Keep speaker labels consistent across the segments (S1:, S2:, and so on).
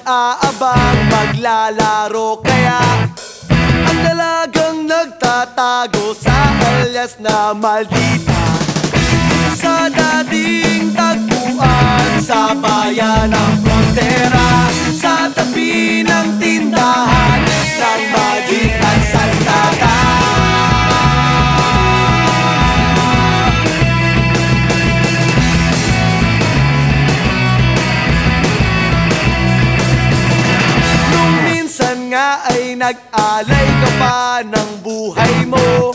S1: nag-aabang maglalaro. Kaya ang dalagang nagtatago sa alias na maldita. Sa dating tagpuan sa bayan ng frontera Sa nga ay nag-alay ka pa ng buhay mo.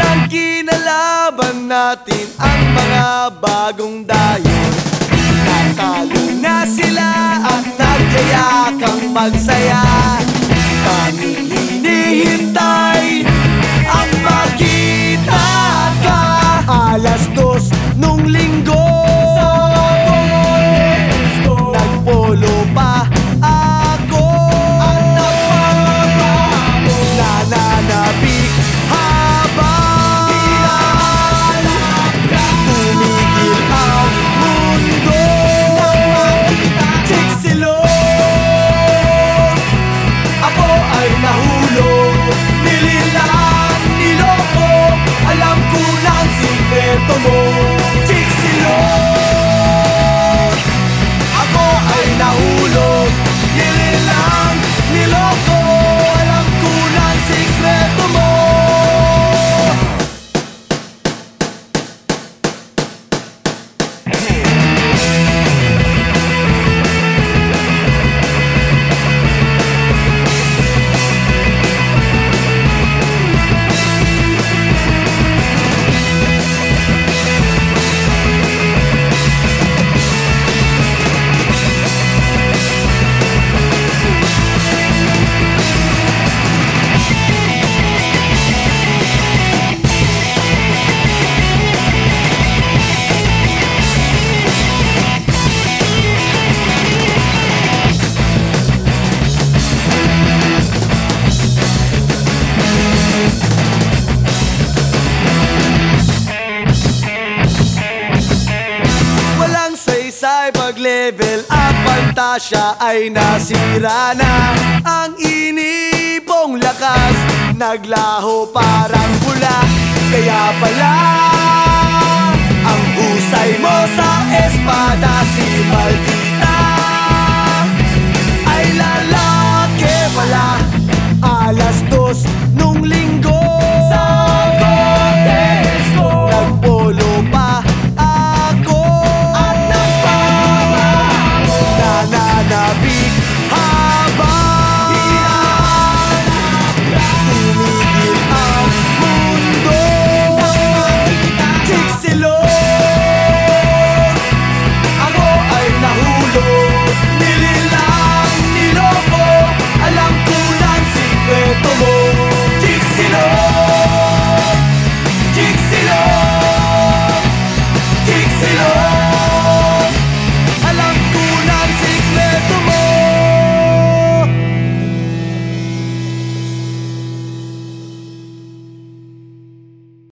S1: Nang kinalaban natin ang mga bagong dayo Natalo na sila at nagyaya kang magsaya level up Pantasya ay nasira na. Ang inipong lakas Naglaho parang pula Kaya pala Ang husay mo sa espada Si Maldita